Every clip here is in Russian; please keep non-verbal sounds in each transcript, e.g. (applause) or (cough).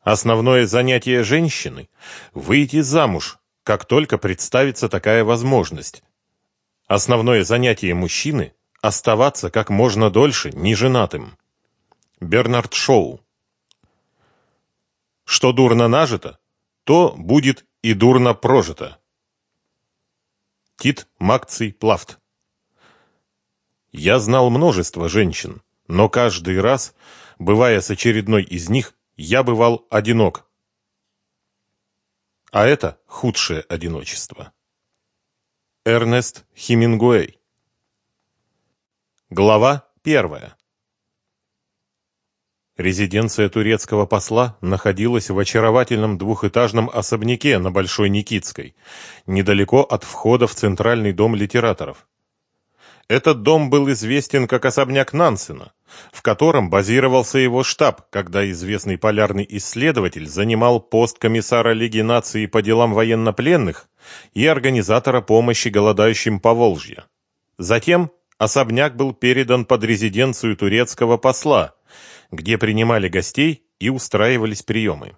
Основное занятие женщины – выйти замуж, как только представится такая возможность. Основное занятие мужчины – оставаться как можно дольше неженатым. Бернард Шоу. Что дурно нажито, то будет и дурно прожито. Тит Макций Плафт. Я знал множество женщин, но каждый раз, бывая с очередной из них, я бывал одинок. А это худшее одиночество. Эрнест Хемингуэй. Глава первая. Резиденция турецкого посла находилась в очаровательном двухэтажном особняке на Большой Никитской, недалеко от входа в Центральный дом литераторов. Этот дом был известен как особняк Нансена, в котором базировался его штаб, когда известный полярный исследователь занимал пост комиссара Лиги наций по делам военнопленных и организатора помощи голодающим по Волжье. Затем особняк был передан под резиденцию турецкого посла – где принимали гостей и устраивались приемы.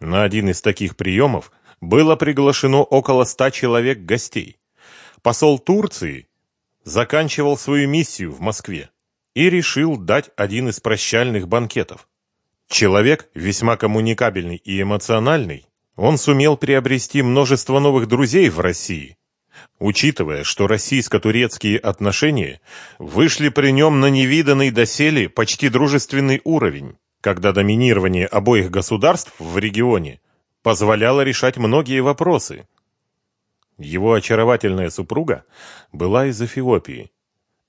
На один из таких приемов было приглашено около ста человек гостей. Посол Турции заканчивал свою миссию в Москве и решил дать один из прощальных банкетов. Человек весьма коммуникабельный и эмоциональный, он сумел приобрести множество новых друзей в России Учитывая, что российско-турецкие отношения вышли при нем на невиданный доселе почти дружественный уровень, когда доминирование обоих государств в регионе позволяло решать многие вопросы. Его очаровательная супруга была из Эфиопии.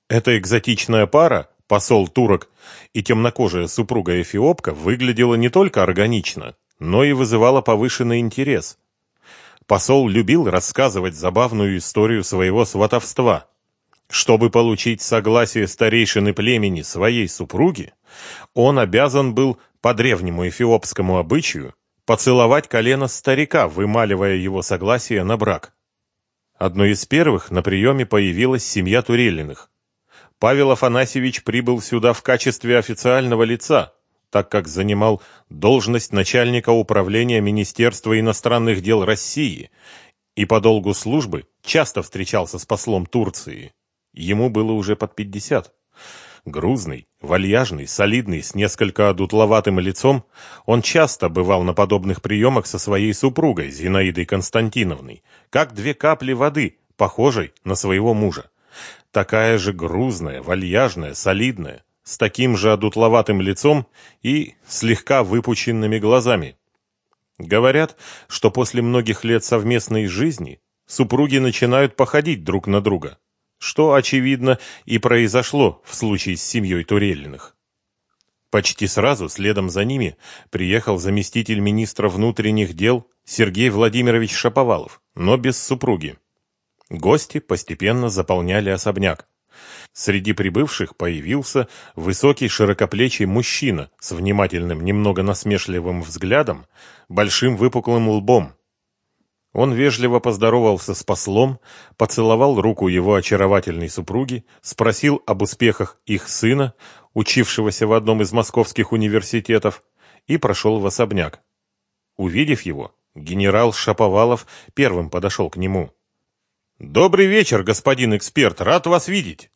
Эта экзотичная пара, посол турок и темнокожая супруга эфиопка, выглядела не только органично, но и вызывала повышенный интерес – Посол любил рассказывать забавную историю своего сватовства. Чтобы получить согласие старейшины племени своей супруги, он обязан был по древнему эфиопскому обычаю поцеловать колено старика, вымаливая его согласие на брак. Одной из первых на приеме появилась семья Турелиных. Павел Афанасьевич прибыл сюда в качестве официального лица, так как занимал должность начальника управления Министерства иностранных дел России и по долгу службы часто встречался с послом Турции. Ему было уже под пятьдесят. Грузный, вальяжный, солидный, с несколько одутловатым лицом, он часто бывал на подобных приемах со своей супругой Зинаидой Константиновной, как две капли воды, похожей на своего мужа. Такая же грузная, вальяжная, солидная, с таким же одутловатым лицом и слегка выпученными глазами. Говорят, что после многих лет совместной жизни супруги начинают походить друг на друга, что, очевидно, и произошло в случае с семьей Турелиных. Почти сразу следом за ними приехал заместитель министра внутренних дел Сергей Владимирович Шаповалов, но без супруги. Гости постепенно заполняли особняк. Среди прибывших появился высокий широкоплечий мужчина с внимательным, немного насмешливым взглядом, большим выпуклым лбом. Он вежливо поздоровался с послом, поцеловал руку его очаровательной супруги, спросил об успехах их сына, учившегося в одном из московских университетов, и прошел в особняк. Увидев его, генерал Шаповалов первым подошел к нему. «Добрый вечер, господин эксперт, рад вас видеть!»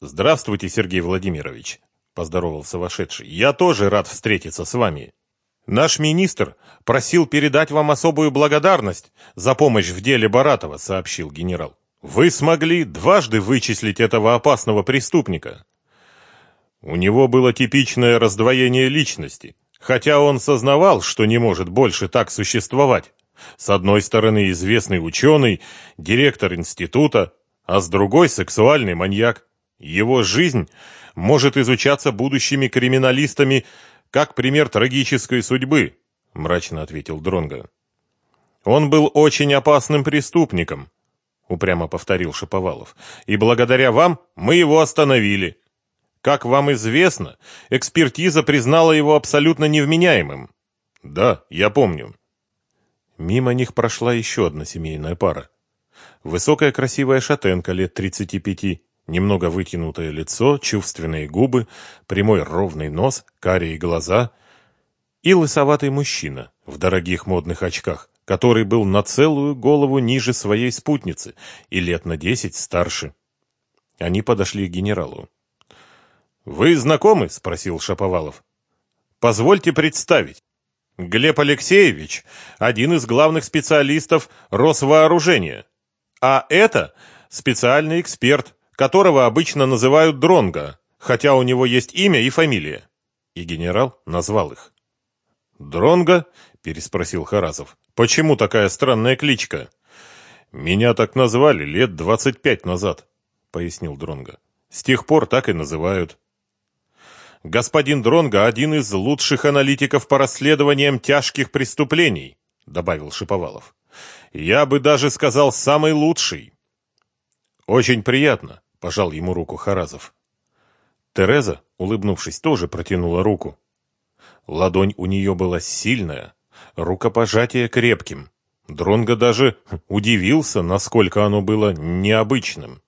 «Здравствуйте, Сергей Владимирович», — поздоровался вошедший. «Я тоже рад встретиться с вами. Наш министр просил передать вам особую благодарность за помощь в деле Баратова», — сообщил генерал. «Вы смогли дважды вычислить этого опасного преступника». У него было типичное раздвоение личности, хотя он сознавал, что не может больше так существовать. С одной стороны известный ученый, директор института, а с другой сексуальный маньяк. Его жизнь может изучаться будущими криминалистами как пример трагической судьбы, мрачно ответил Дронга. Он был очень опасным преступником, упрямо повторил Шаповалов. И благодаря вам мы его остановили. Как вам известно, экспертиза признала его абсолютно невменяемым. Да, я помню. Мимо них прошла еще одна семейная пара. Высокая красивая шатенка лет тридцати пяти Немного вытянутое лицо, чувственные губы, прямой ровный нос, карие глаза. и лысоватый мужчина в дорогих модных очках, который был на целую голову ниже своей спутницы и лет на десять старше. Они подошли к генералу. «Вы знакомы?» — спросил Шаповалов. «Позвольте представить. Глеб Алексеевич – один из главных специалистов Росвооружения. А это специальный эксперт, которого обычно называют Дронга, хотя у него есть имя и фамилия. И генерал назвал их. Дронга? переспросил Харазов. Почему такая странная кличка? Меня так назвали лет двадцать пять назад, пояснил Дронга. С тех пор так и называют. Господин Дронга один из лучших аналитиков по расследованиям тяжких преступлений, добавил Шиповалов. Я бы даже сказал самый лучший. Очень приятно, пожал ему руку Харазов. Тереза, улыбнувшись, тоже протянула руку. Ладонь у нее была сильная, рукопожатие крепким. Дронго даже удивился, насколько оно было необычным.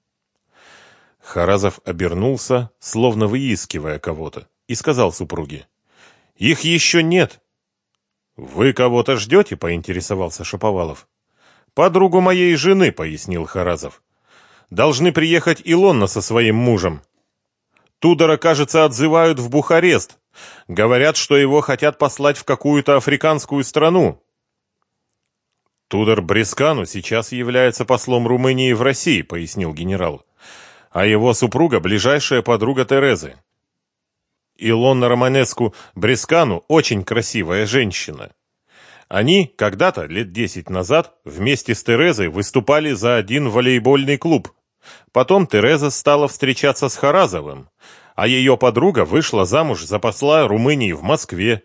Харазов обернулся, словно выискивая кого-то, и сказал супруге. «Их еще нет!» «Вы кого-то ждете?» — поинтересовался Шаповалов. «Подругу моей жены», — пояснил Харазов. «Должны приехать Илонна со своим мужем. Тудора, кажется, отзывают в Бухарест. Говорят, что его хотят послать в какую-то африканскую страну». «Тудор Брескану сейчас является послом Румынии в России», — пояснил генерал а его супруга – ближайшая подруга Терезы. Илона Романеску Брескану очень красивая женщина. Они когда-то, лет десять назад, вместе с Терезой выступали за один волейбольный клуб. Потом Тереза стала встречаться с Харазовым, а ее подруга вышла замуж за посла Румынии в Москве.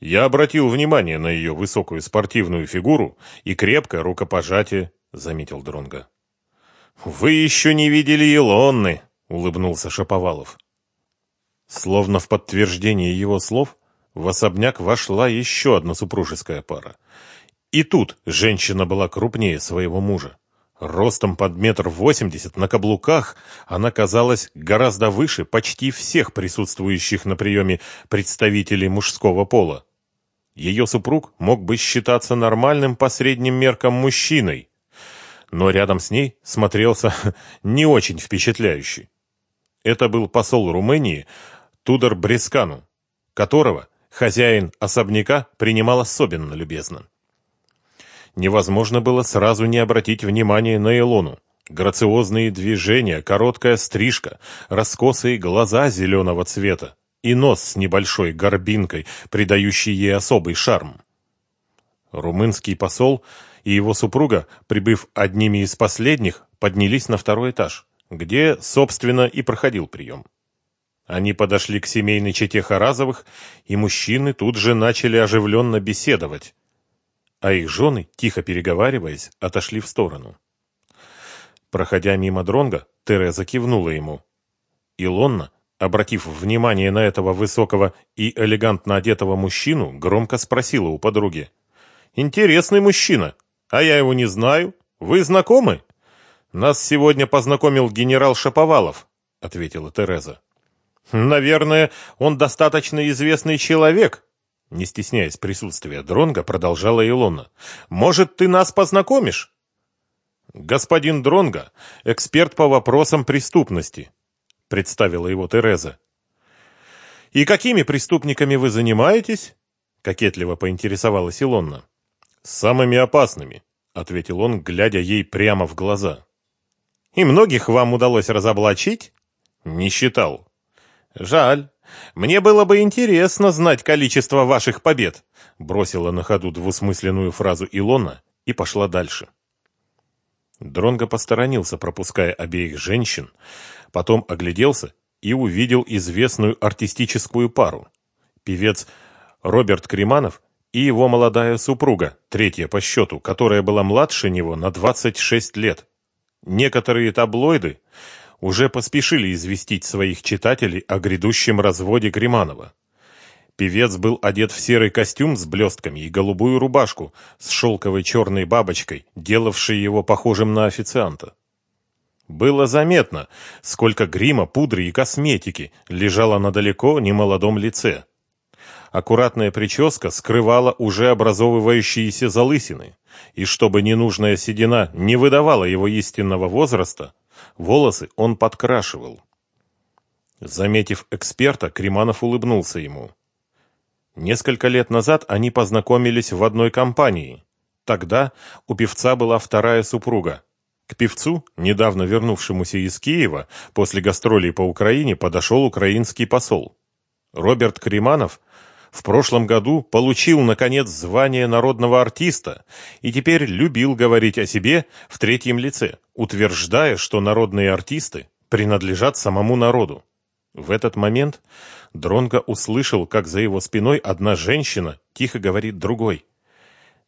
Я обратил внимание на ее высокую спортивную фигуру и крепкое рукопожатие, заметил Дронга. «Вы еще не видели Илонны», — улыбнулся Шаповалов. Словно в подтверждение его слов, в особняк вошла еще одна супружеская пара. И тут женщина была крупнее своего мужа. Ростом под метр восемьдесят на каблуках она казалась гораздо выше почти всех присутствующих на приеме представителей мужского пола. Ее супруг мог бы считаться нормальным по средним меркам мужчиной, но рядом с ней смотрелся (laughs) не очень впечатляющий. Это был посол Румынии Тудор Брескану, которого хозяин особняка принимал особенно любезно. Невозможно было сразу не обратить внимания на Илону. Грациозные движения, короткая стрижка, раскосые глаза зеленого цвета и нос с небольшой горбинкой, придающий ей особый шарм. Румынский посол и его супруга, прибыв одними из последних, поднялись на второй этаж, где, собственно, и проходил прием. Они подошли к семейной чете Харазовых, и мужчины тут же начали оживленно беседовать, а их жены, тихо переговариваясь, отошли в сторону. Проходя мимо Дронга, Тереза кивнула ему. Илонна, обратив внимание на этого высокого и элегантно одетого мужчину, громко спросила у подруги. «Интересный мужчина. А я его не знаю. Вы знакомы? Нас сегодня познакомил генерал Шаповалов, ответила Тереза. Наверное, он достаточно известный человек. Не стесняясь присутствия Дронга, продолжала Илона. Может, ты нас познакомишь? Господин Дронга, эксперт по вопросам преступности, представила его Тереза. И какими преступниками вы занимаетесь? кокетливо поинтересовалась Илонна. «Самыми опасными», — ответил он, глядя ей прямо в глаза. «И многих вам удалось разоблачить?» «Не считал». «Жаль. Мне было бы интересно знать количество ваших побед», — бросила на ходу двусмысленную фразу Илона и пошла дальше. Дронго посторонился, пропуская обеих женщин, потом огляделся и увидел известную артистическую пару. Певец Роберт Креманов и его молодая супруга, третья по счету, которая была младше него на 26 лет. Некоторые таблоиды уже поспешили известить своих читателей о грядущем разводе Креманова. Певец был одет в серый костюм с блестками и голубую рубашку с шелковой черной бабочкой, делавшей его похожим на официанта. Было заметно, сколько грима, пудры и косметики лежало на далеко немолодом лице Аккуратная прическа скрывала уже образовывающиеся залысины, и чтобы ненужная седина не выдавала его истинного возраста, волосы он подкрашивал. Заметив эксперта, Креманов улыбнулся ему. Несколько лет назад они познакомились в одной компании. Тогда у певца была вторая супруга. К певцу, недавно вернувшемуся из Киева, после гастролей по Украине подошел украинский посол. Роберт Креманов в прошлом году получил, наконец, звание народного артиста и теперь любил говорить о себе в третьем лице, утверждая, что народные артисты принадлежат самому народу. В этот момент Дронго услышал, как за его спиной одна женщина тихо говорит другой.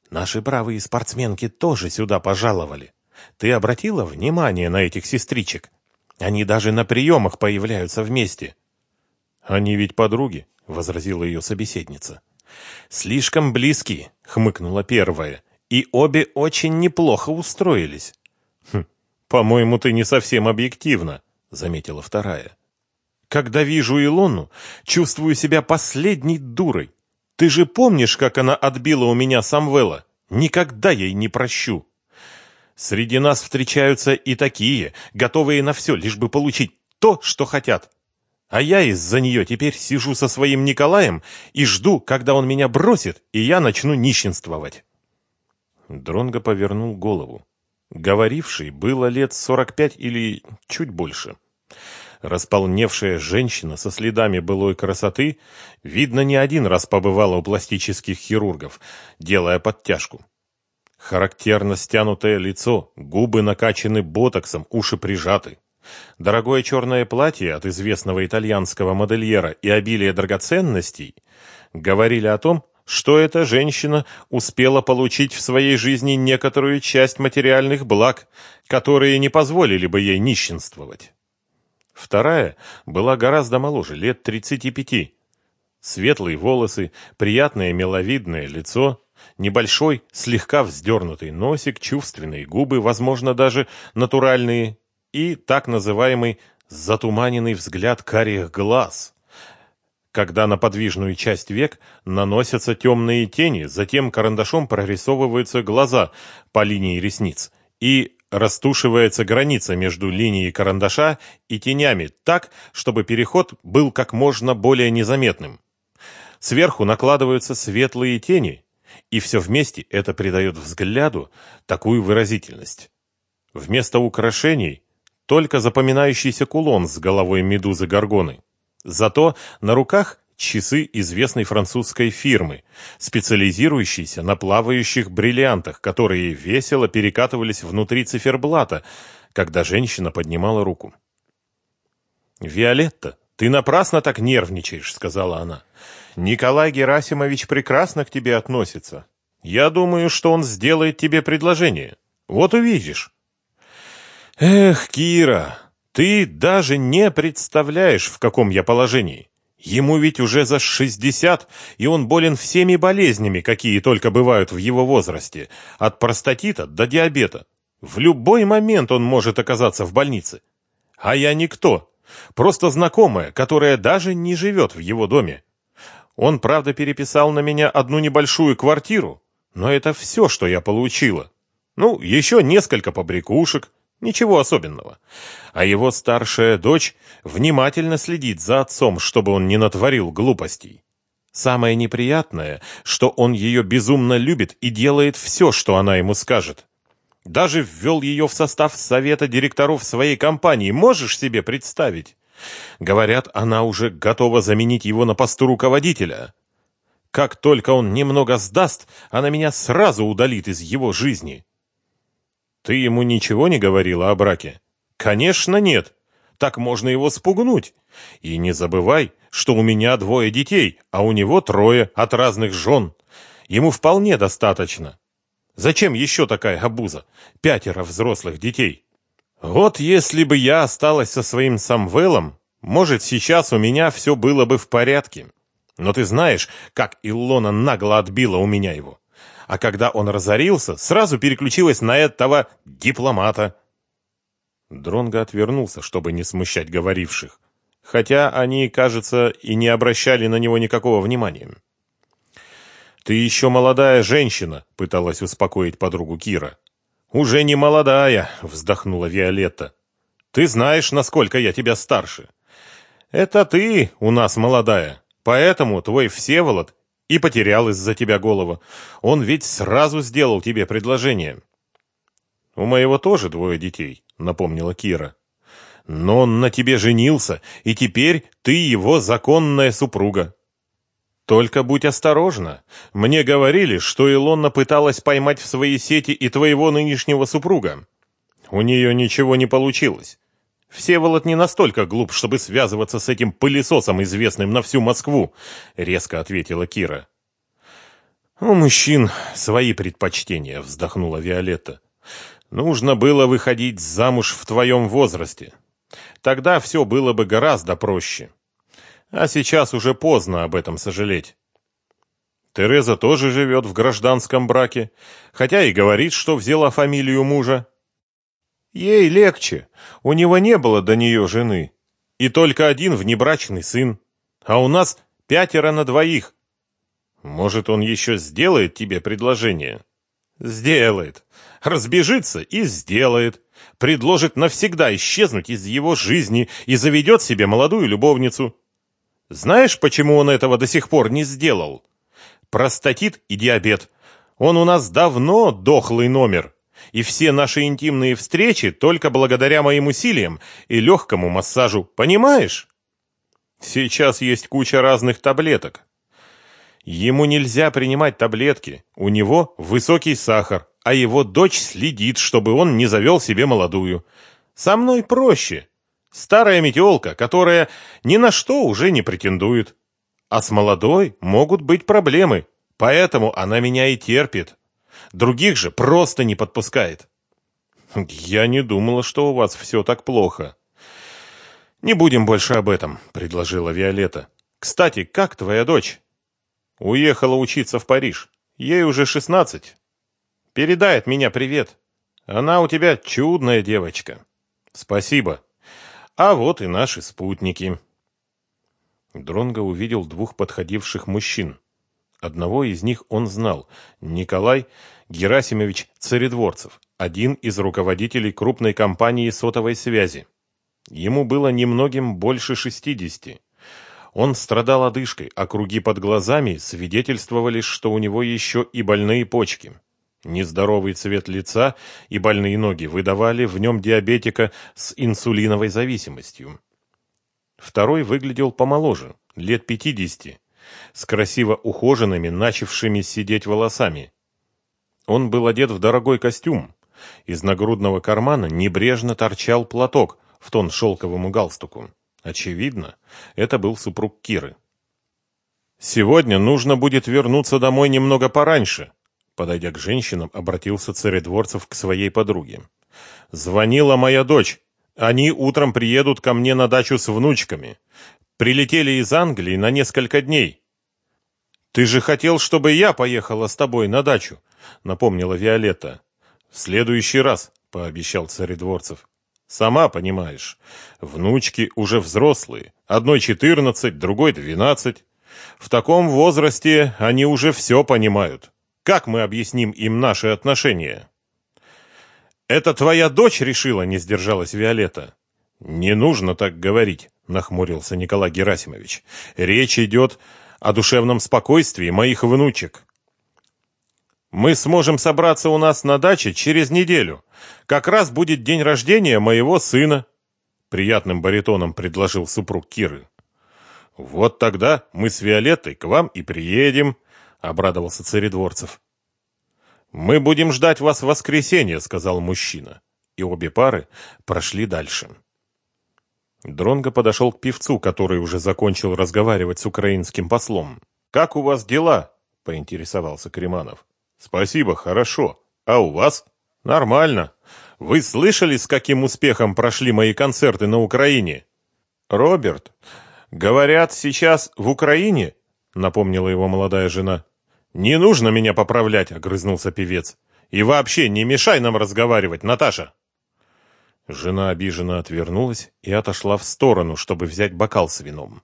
«Наши бравые спортсменки тоже сюда пожаловали. Ты обратила внимание на этих сестричек? Они даже на приемах появляются вместе». «Они ведь подруги», — возразила ее собеседница. «Слишком близки», — хмыкнула первая. «И обе очень неплохо устроились». «Хм, по-моему, ты не совсем объективна», — заметила вторая. Когда вижу Илону, чувствую себя последней дурой. Ты же помнишь, как она отбила у меня Самвела? Никогда ей не прощу. Среди нас встречаются и такие, готовые на все, лишь бы получить то, что хотят. А я из-за нее теперь сижу со своим Николаем и жду, когда он меня бросит, и я начну нищенствовать. Дронго повернул голову. Говоривший было лет сорок пять или чуть больше. Располневшая женщина со следами былой красоты, видно, не один раз побывала у пластических хирургов, делая подтяжку. Характерно стянутое лицо, губы накачаны ботоксом, уши прижаты. Дорогое черное платье от известного итальянского модельера и обилие драгоценностей говорили о том, что эта женщина успела получить в своей жизни некоторую часть материальных благ, которые не позволили бы ей нищенствовать. Вторая была гораздо моложе, лет 35. Светлые волосы, приятное миловидное лицо, небольшой, слегка вздернутый носик, чувственные губы, возможно, даже натуральные, и так называемый затуманенный взгляд карих глаз. Когда на подвижную часть век наносятся темные тени, затем карандашом прорисовываются глаза по линии ресниц, и растушивается граница между линией карандаша и тенями так, чтобы переход был как можно более незаметным. Сверху накладываются светлые тени, и все вместе это придает взгляду такую выразительность. Вместо украшений только запоминающийся кулон с головой медузы Горгоны. Зато на руках часы известной французской фирмы, специализирующейся на плавающих бриллиантах, которые весело перекатывались внутри циферблата, когда женщина поднимала руку. «Виолетта, ты напрасно так нервничаешь», — сказала она. «Николай Герасимович прекрасно к тебе относится. Я думаю, что он сделает тебе предложение. Вот увидишь». «Эх, Кира, ты даже не представляешь, в каком я положении. Ему ведь уже за шестьдесят, и он болен всеми болезнями, какие только бывают в его возрасте, от простатита до диабета. В любой момент он может оказаться в больнице. А я никто, просто знакомая, которая даже не живет в его доме. Он, правда, переписал на меня одну небольшую квартиру, но это все, что я получила. Ну, еще несколько побрякушек, Ничего особенного. А его старшая дочь внимательно следит за отцом, чтобы он не натворил глупостей. Самое неприятное, что он ее безумно любит и делает все, что она ему скажет. Даже ввел ее в состав совета директоров своей компании. Можешь себе представить? Говорят, она уже готова заменить его на посту руководителя. Как только он немного сдаст, она меня сразу удалит из его жизни. Ты ему ничего не говорила о браке? Конечно, нет. Так можно его спугнуть. И не забывай, что у меня двое детей, а у него трое от разных жен. Ему вполне достаточно. Зачем еще такая обуза? Пятеро взрослых детей. Вот если бы я осталась со своим Самвелом, может, сейчас у меня все было бы в порядке. Но ты знаешь, как Илона нагло отбила у меня его а когда он разорился, сразу переключилась на этого дипломата. Дронго отвернулся, чтобы не смущать говоривших, хотя они, кажется, и не обращали на него никакого внимания. Ты еще молодая женщина, пыталась успокоить подругу Кира. Уже не молодая, вздохнула Виолетта. Ты знаешь, насколько я тебя старше. Это ты у нас молодая, поэтому твой Всеволод и потерял из-за тебя голову. Он ведь сразу сделал тебе предложение. У моего тоже двое детей, напомнила Кира. Но он на тебе женился, и теперь ты его законная супруга. Только будь осторожна. Мне говорили, что Илона пыталась поймать в свои сети и твоего нынешнего супруга. У нее ничего не получилось. Всеволод не настолько глуп, чтобы связываться с этим пылесосом, известным на всю Москву, резко ответила Кира. У мужчин свои предпочтения, вздохнула Виолетта. Нужно было выходить замуж в твоем возрасте. Тогда все было бы гораздо проще. А сейчас уже поздно об этом сожалеть. Тереза тоже живет в гражданском браке, хотя и говорит, что взяла фамилию мужа. Ей легче, у него не было до нее жены, и только один внебрачный сын, а у нас пятеро на двоих. Может, он еще сделает тебе предложение? Сделает. Разбежится и сделает. Предложит навсегда исчезнуть из его жизни и заведет себе молодую любовницу. Знаешь, почему он этого до сих пор не сделал? Простатит и диабет. Он у нас давно дохлый номер. И все наши интимные встречи только благодаря моим усилиям и легкому массажу. Понимаешь? Сейчас есть куча разных таблеток. Ему нельзя принимать таблетки. У него высокий сахар, а его дочь следит, чтобы он не завел себе молодую. Со мной проще. Старая метелка, которая ни на что уже не претендует. А с молодой могут быть проблемы, поэтому она меня и терпит. Других же просто не подпускает. Я не думала, что у вас все так плохо. Не будем больше об этом, предложила Виолетта. Кстати, как твоя дочь? Уехала учиться в Париж. Ей уже шестнадцать. Передай от меня привет. Она у тебя чудная девочка. Спасибо. А вот и наши спутники. Дронго увидел двух подходивших мужчин. Одного из них он знал – Николай Герасимович Царедворцев, один из руководителей крупной компании сотовой связи. Ему было немногим больше шестидесяти. Он страдал одышкой, а круги под глазами свидетельствовали, что у него еще и больные почки. Нездоровый цвет лица и больные ноги выдавали в нем диабетика с инсулиновой зависимостью. Второй выглядел помоложе, лет пятидесяти, с красиво ухоженными, начавшими сидеть волосами. Он был одет в дорогой костюм. Из нагрудного кармана небрежно торчал платок в тон шелковому галстуку. Очевидно, это был супруг Киры. «Сегодня нужно будет вернуться домой немного пораньше», Подойдя к женщинам, обратился царедворцев к своей подруге. «Звонила моя дочь. Они утром приедут ко мне на дачу с внучками. Прилетели из Англии на несколько дней». «Ты же хотел, чтобы я поехала с тобой на дачу», — напомнила Виолетта. «В следующий раз», — пообещал царедворцев. «Сама понимаешь, внучки уже взрослые. Одной четырнадцать, другой двенадцать. В таком возрасте они уже все понимают. Как мы объясним им наши отношения? Это твоя дочь решила, не сдержалась Виолетта. Не нужно так говорить, нахмурился Николай Герасимович. Речь идет о душевном спокойствии моих внучек. Мы сможем собраться у нас на даче через неделю. Как раз будет день рождения моего сына, приятным баритоном предложил супруг Киры. Вот тогда мы с Виолеттой к вам и приедем, обрадовался царедворцев. Мы будем ждать вас в воскресенье, сказал мужчина. И обе пары прошли дальше. Дронго подошел к певцу, который уже закончил разговаривать с украинским послом. Как у вас дела? поинтересовался Креманов. Спасибо, хорошо. А у вас? Нормально. Вы слышали, с каким успехом прошли мои концерты на Украине? Роберт, говорят, сейчас в Украине, напомнила его молодая жена. «Не нужно меня поправлять», — огрызнулся певец. «И вообще, не мешай нам разговаривать, Наташа!» Жена обиженно отвернулась и отошла в сторону, чтобы взять бокал с вином.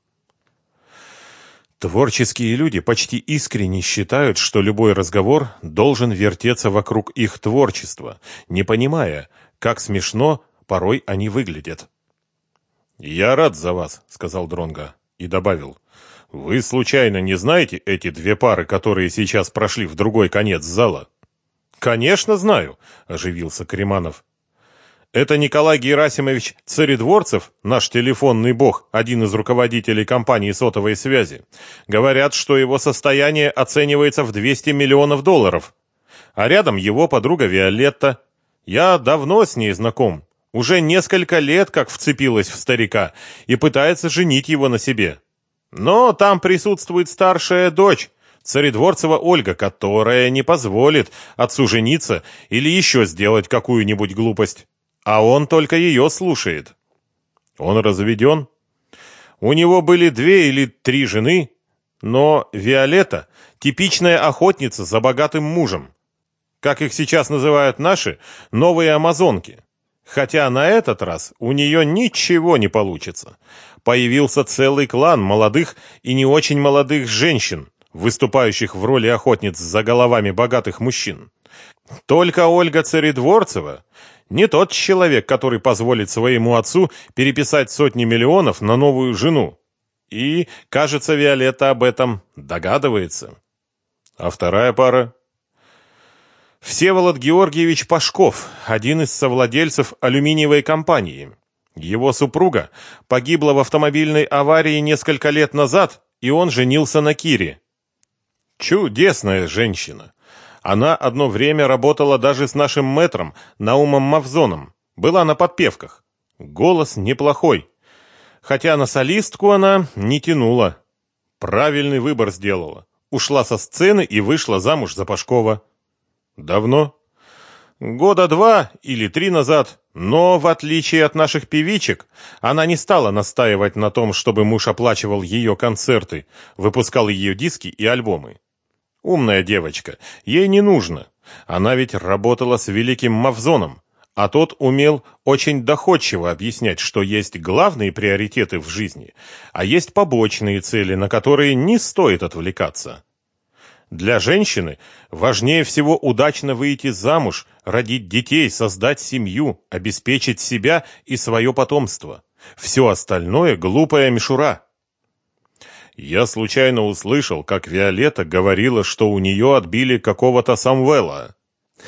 Творческие люди почти искренне считают, что любой разговор должен вертеться вокруг их творчества, не понимая, как смешно порой они выглядят. «Я рад за вас», — сказал Дронга и добавил. «Вы случайно не знаете эти две пары, которые сейчас прошли в другой конец зала?» «Конечно знаю», — оживился Креманов. Это Николай Герасимович Царедворцев, наш телефонный бог, один из руководителей компании сотовой связи. Говорят, что его состояние оценивается в 200 миллионов долларов. А рядом его подруга Виолетта. Я давно с ней знаком. Уже несколько лет как вцепилась в старика и пытается женить его на себе. Но там присутствует старшая дочь, Царедворцева Ольга, которая не позволит отцу жениться или еще сделать какую-нибудь глупость а он только ее слушает. Он разведен. У него были две или три жены, но Виолетта – типичная охотница за богатым мужем. Как их сейчас называют наши, новые амазонки. Хотя на этот раз у нее ничего не получится. Появился целый клан молодых и не очень молодых женщин, выступающих в роли охотниц за головами богатых мужчин. Только Ольга Царедворцева не тот человек, который позволит своему отцу переписать сотни миллионов на новую жену. И, кажется, Виолетта об этом догадывается. А вторая пара? Всеволод Георгиевич Пашков, один из совладельцев алюминиевой компании. Его супруга погибла в автомобильной аварии несколько лет назад, и он женился на Кире. Чудесная женщина. Она одно время работала даже с нашим мэтром Наумом Мавзоном. Была на подпевках. Голос неплохой. Хотя на солистку она не тянула. Правильный выбор сделала. Ушла со сцены и вышла замуж за Пашкова. Давно? Года два или три назад. Но, в отличие от наших певичек, она не стала настаивать на том, чтобы муж оплачивал ее концерты, выпускал ее диски и альбомы. Умная девочка, ей не нужно. Она ведь работала с великим Мавзоном, а тот умел очень доходчиво объяснять, что есть главные приоритеты в жизни, а есть побочные цели, на которые не стоит отвлекаться. Для женщины важнее всего удачно выйти замуж, родить детей, создать семью, обеспечить себя и свое потомство. Все остальное – глупая мишура. Я случайно услышал, как Виолетта говорила, что у нее отбили какого-то Самвела.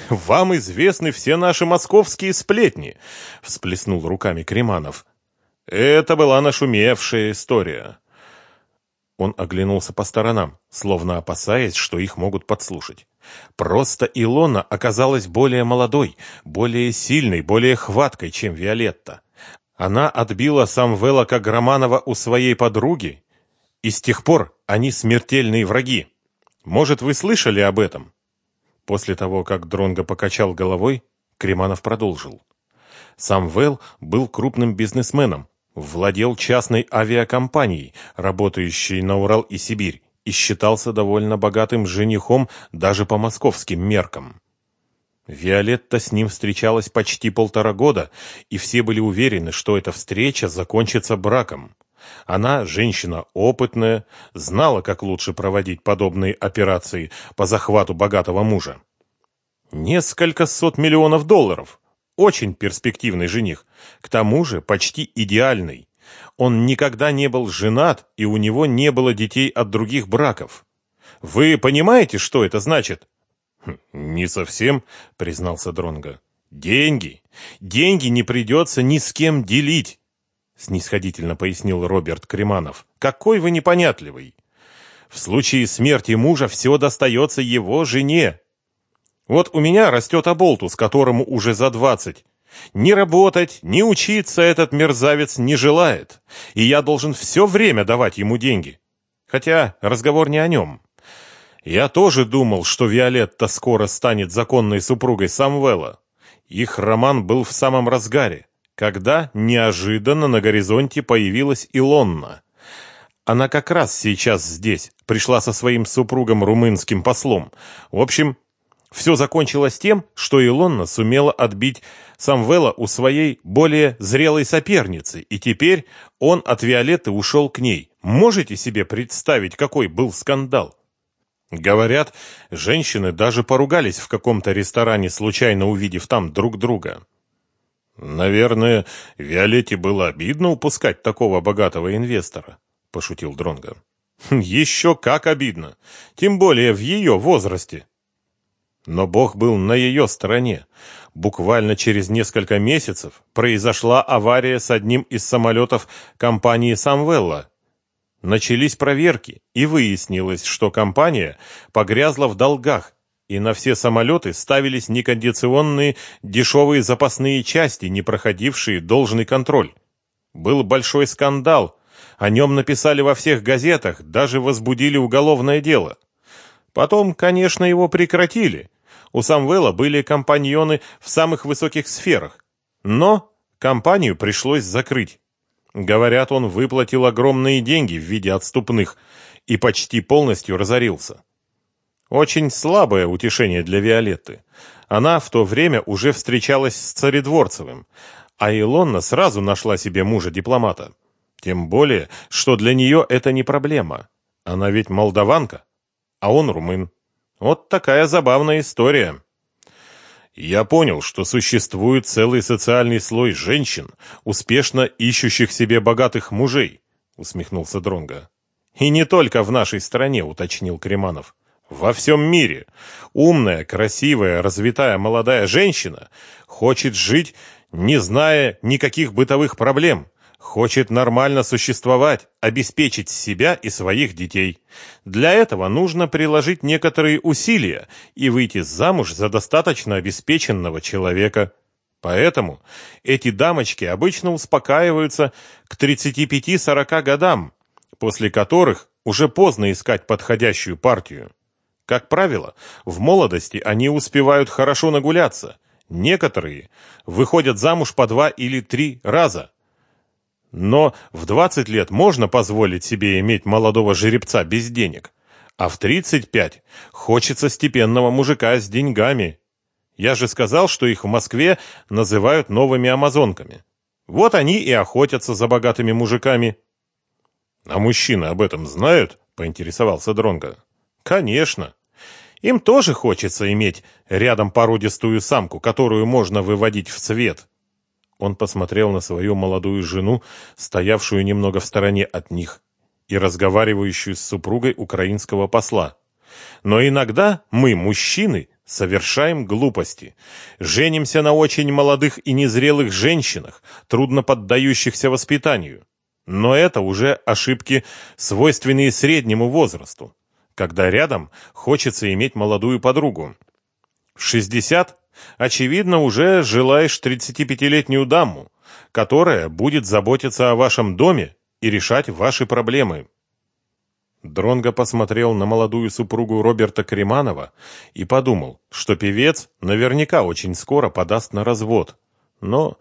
Вам известны все наши московские сплетни, всплеснул руками Креманов. Это была нашумевшая история. Он оглянулся по сторонам, словно опасаясь, что их могут подслушать. Просто Илона оказалась более молодой, более сильной, более хваткой, чем Виолетта. Она отбила Самвела Каграманова у своей подруги и с тех пор они смертельные враги. Может, вы слышали об этом? После того, как Дронго покачал головой, Креманов продолжил. Сам Вэл был крупным бизнесменом, владел частной авиакомпанией, работающей на Урал и Сибирь, и считался довольно богатым женихом даже по московским меркам. Виолетта с ним встречалась почти полтора года, и все были уверены, что эта встреча закончится браком. Она, женщина опытная, знала, как лучше проводить подобные операции по захвату богатого мужа. Несколько сот миллионов долларов. Очень перспективный жених. К тому же почти идеальный. Он никогда не был женат, и у него не было детей от других браков. Вы понимаете, что это значит? Хм, не совсем, признался Дронга. Деньги. Деньги не придется ни с кем делить снисходительно пояснил Роберт Креманов. Какой вы непонятливый. В случае смерти мужа все достается его жене. Вот у меня растет оболтус, которому уже за двадцать. Ни работать, ни учиться этот мерзавец не желает, и я должен все время давать ему деньги. Хотя разговор не о нем. Я тоже думал, что Виолетта скоро станет законной супругой Самвела. Их роман был в самом разгаре когда неожиданно на горизонте появилась Илонна. Она как раз сейчас здесь, пришла со своим супругом румынским послом. В общем, все закончилось тем, что Илонна сумела отбить Самвела у своей более зрелой соперницы, и теперь он от Виолетты ушел к ней, Можете себе представить, какой был скандал? Говорят, женщины даже поругались в каком-то ресторане, случайно увидев там друг друга. Наверное, Виолетте было обидно упускать такого богатого инвестора, пошутил Дронга. Еще как обидно, тем более в ее возрасте. Но Бог был на ее стороне. Буквально через несколько месяцев произошла авария с одним из самолетов компании Самвелла. Начались проверки, и выяснилось, что компания погрязла в долгах, и на все самолеты ставились некондиционные дешевые запасные части, не проходившие должный контроль. Был большой скандал, о нем написали во всех газетах, даже возбудили уголовное дело. Потом, конечно, его прекратили. У Самвела были компаньоны в самых высоких сферах. Но компанию пришлось закрыть. Говорят, он выплатил огромные деньги в виде отступных и почти полностью разорился. Очень слабое утешение для Виолетты. Она в то время уже встречалась с царедворцевым, а Илонна сразу нашла себе мужа-дипломата. Тем более, что для нее это не проблема. Она ведь молдаванка, а он румын. Вот такая забавная история. Я понял, что существует целый социальный слой женщин, успешно ищущих себе богатых мужей, усмехнулся Дронга. И не только в нашей стране, уточнил Креманов. Во всем мире умная, красивая, развитая молодая женщина хочет жить, не зная никаких бытовых проблем, Хочет нормально существовать, обеспечить себя и своих детей. Для этого нужно приложить некоторые усилия и выйти замуж за достаточно обеспеченного человека. Поэтому эти дамочки обычно успокаиваются к 35-40 годам, после которых уже поздно искать подходящую партию. Как правило, в молодости они успевают хорошо нагуляться. Некоторые выходят замуж по два или три раза, но в 20 лет можно позволить себе иметь молодого жеребца без денег, а в 35 хочется степенного мужика с деньгами. Я же сказал, что их в Москве называют новыми амазонками. Вот они и охотятся за богатыми мужиками. А мужчины об этом знают? поинтересовался Дронга. Конечно. Им тоже хочется иметь рядом породистую самку, которую можно выводить в свет. Он посмотрел на свою молодую жену, стоявшую немного в стороне от них, и разговаривающую с супругой украинского посла. Но иногда мы, мужчины, совершаем глупости. Женимся на очень молодых и незрелых женщинах, трудно поддающихся воспитанию. Но это уже ошибки, свойственные среднему возрасту, когда рядом хочется иметь молодую подругу. В 60 очевидно, уже желаешь 35-летнюю даму, которая будет заботиться о вашем доме и решать ваши проблемы. Дронго посмотрел на молодую супругу Роберта Креманова и подумал, что певец наверняка очень скоро подаст на развод, но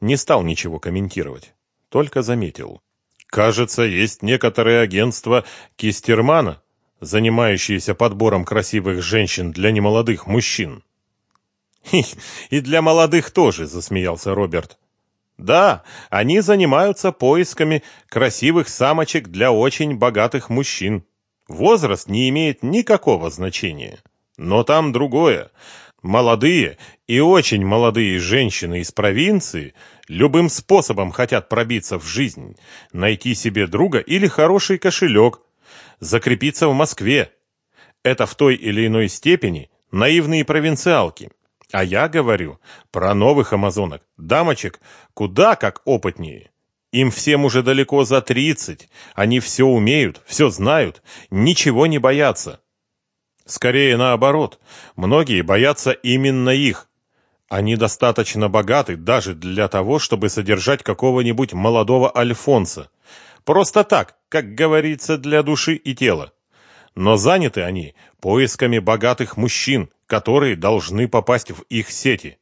не стал ничего комментировать, только заметил. Кажется, есть некоторые агентства Кистермана, занимающиеся подбором красивых женщин для немолодых мужчин. «И для молодых тоже», — засмеялся Роберт. «Да, они занимаются поисками красивых самочек для очень богатых мужчин. Возраст не имеет никакого значения. Но там другое. Молодые и очень молодые женщины из провинции любым способом хотят пробиться в жизнь, найти себе друга или хороший кошелек, закрепиться в Москве. Это в той или иной степени наивные провинциалки». А я говорю про новых амазонок, дамочек, куда как опытнее. Им всем уже далеко за тридцать, они все умеют, все знают, ничего не боятся. Скорее наоборот, многие боятся именно их. Они достаточно богаты даже для того, чтобы содержать какого-нибудь молодого альфонса. Просто так, как говорится, для души и тела. Но заняты они поисками богатых мужчин, которые должны попасть в их сети.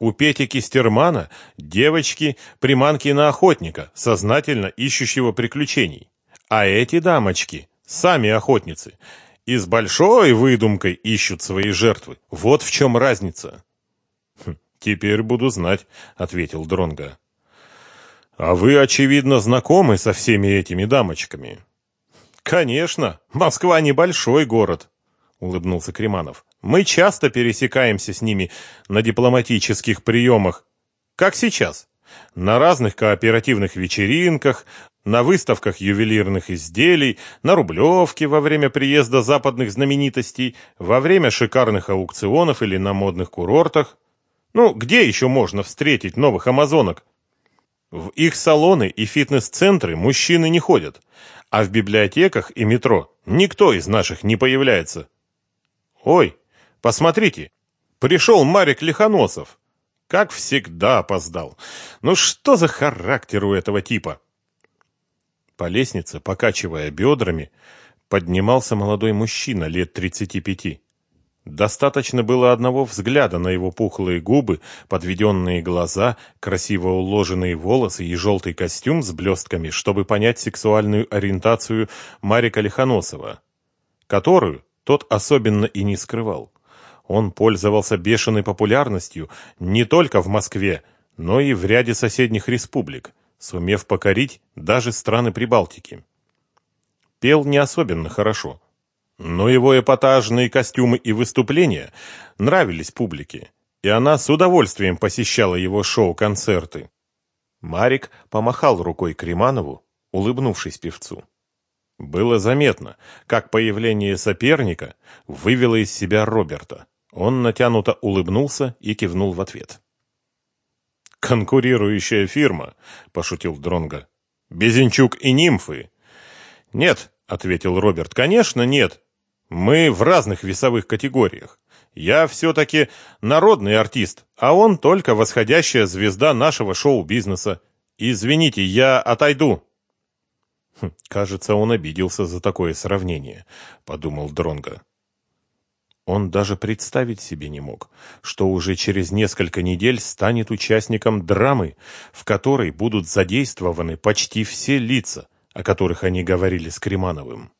У Пети Кистермана девочки приманки на охотника, сознательно ищущего приключений. А эти дамочки сами охотницы и с большой выдумкой ищут свои жертвы. Вот в чем разница. «Хм, теперь буду знать, ответил Дронга. А вы, очевидно, знакомы со всеми этими дамочками. Конечно, Москва небольшой город, улыбнулся Креманов. Мы часто пересекаемся с ними на дипломатических приемах, как сейчас, на разных кооперативных вечеринках, на выставках ювелирных изделий, на Рублевке во время приезда западных знаменитостей, во время шикарных аукционов или на модных курортах. Ну, где еще можно встретить новых амазонок? В их салоны и фитнес-центры мужчины не ходят, а в библиотеках и метро никто из наших не появляется. Ой, посмотрите, пришел Марик Лихоносов. Как всегда опоздал. Ну что за характер у этого типа? По лестнице, покачивая бедрами, поднимался молодой мужчина лет тридцати пяти. Достаточно было одного взгляда на его пухлые губы, подведенные глаза, красиво уложенные волосы и желтый костюм с блестками, чтобы понять сексуальную ориентацию Марика Лихоносова, которую тот особенно и не скрывал. Он пользовался бешеной популярностью не только в Москве, но и в ряде соседних республик, сумев покорить даже страны Прибалтики. Пел не особенно хорошо, но его эпатажные костюмы и выступления нравились публике, и она с удовольствием посещала его шоу-концерты. Марик помахал рукой Креманову, улыбнувшись певцу. Было заметно, как появление соперника вывело из себя Роберта. Он натянуто улыбнулся и кивнул в ответ. «Конкурирующая фирма», — пошутил Дронга. «Безенчук и нимфы». «Нет», — ответил Роберт, — «конечно нет. Мы в разных весовых категориях. Я все-таки народный артист, а он только восходящая звезда нашего шоу-бизнеса. Извините, я отойду. Хм, кажется, он обиделся за такое сравнение, подумал Дронга. Он даже представить себе не мог, что уже через несколько недель станет участником драмы, в которой будут задействованы почти все лица, о которых они говорили с Кремановым.